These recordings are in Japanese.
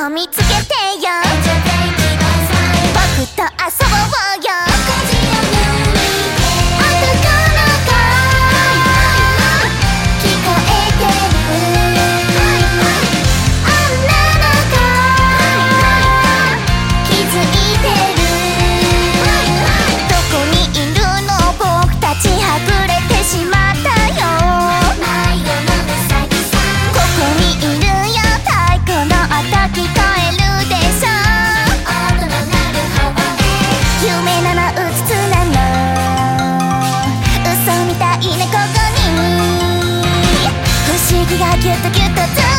を見つけてよ。僕と遊ぼうよ。形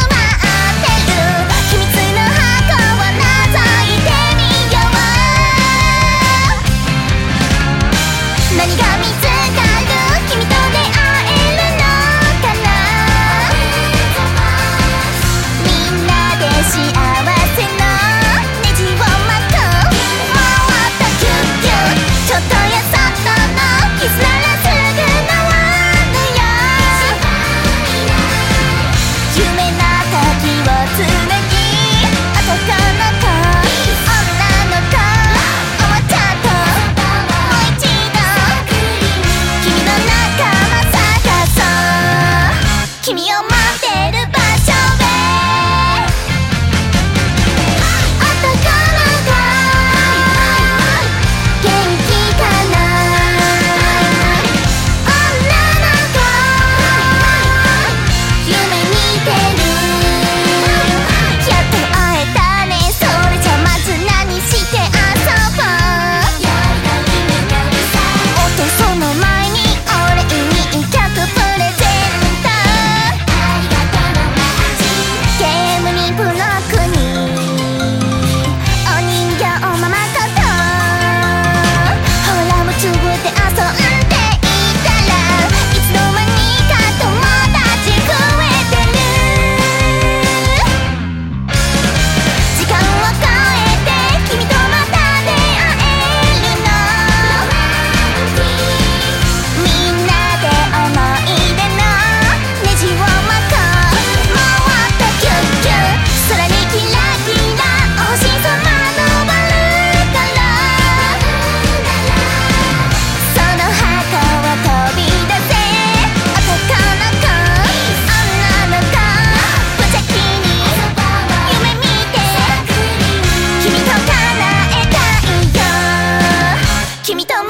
君と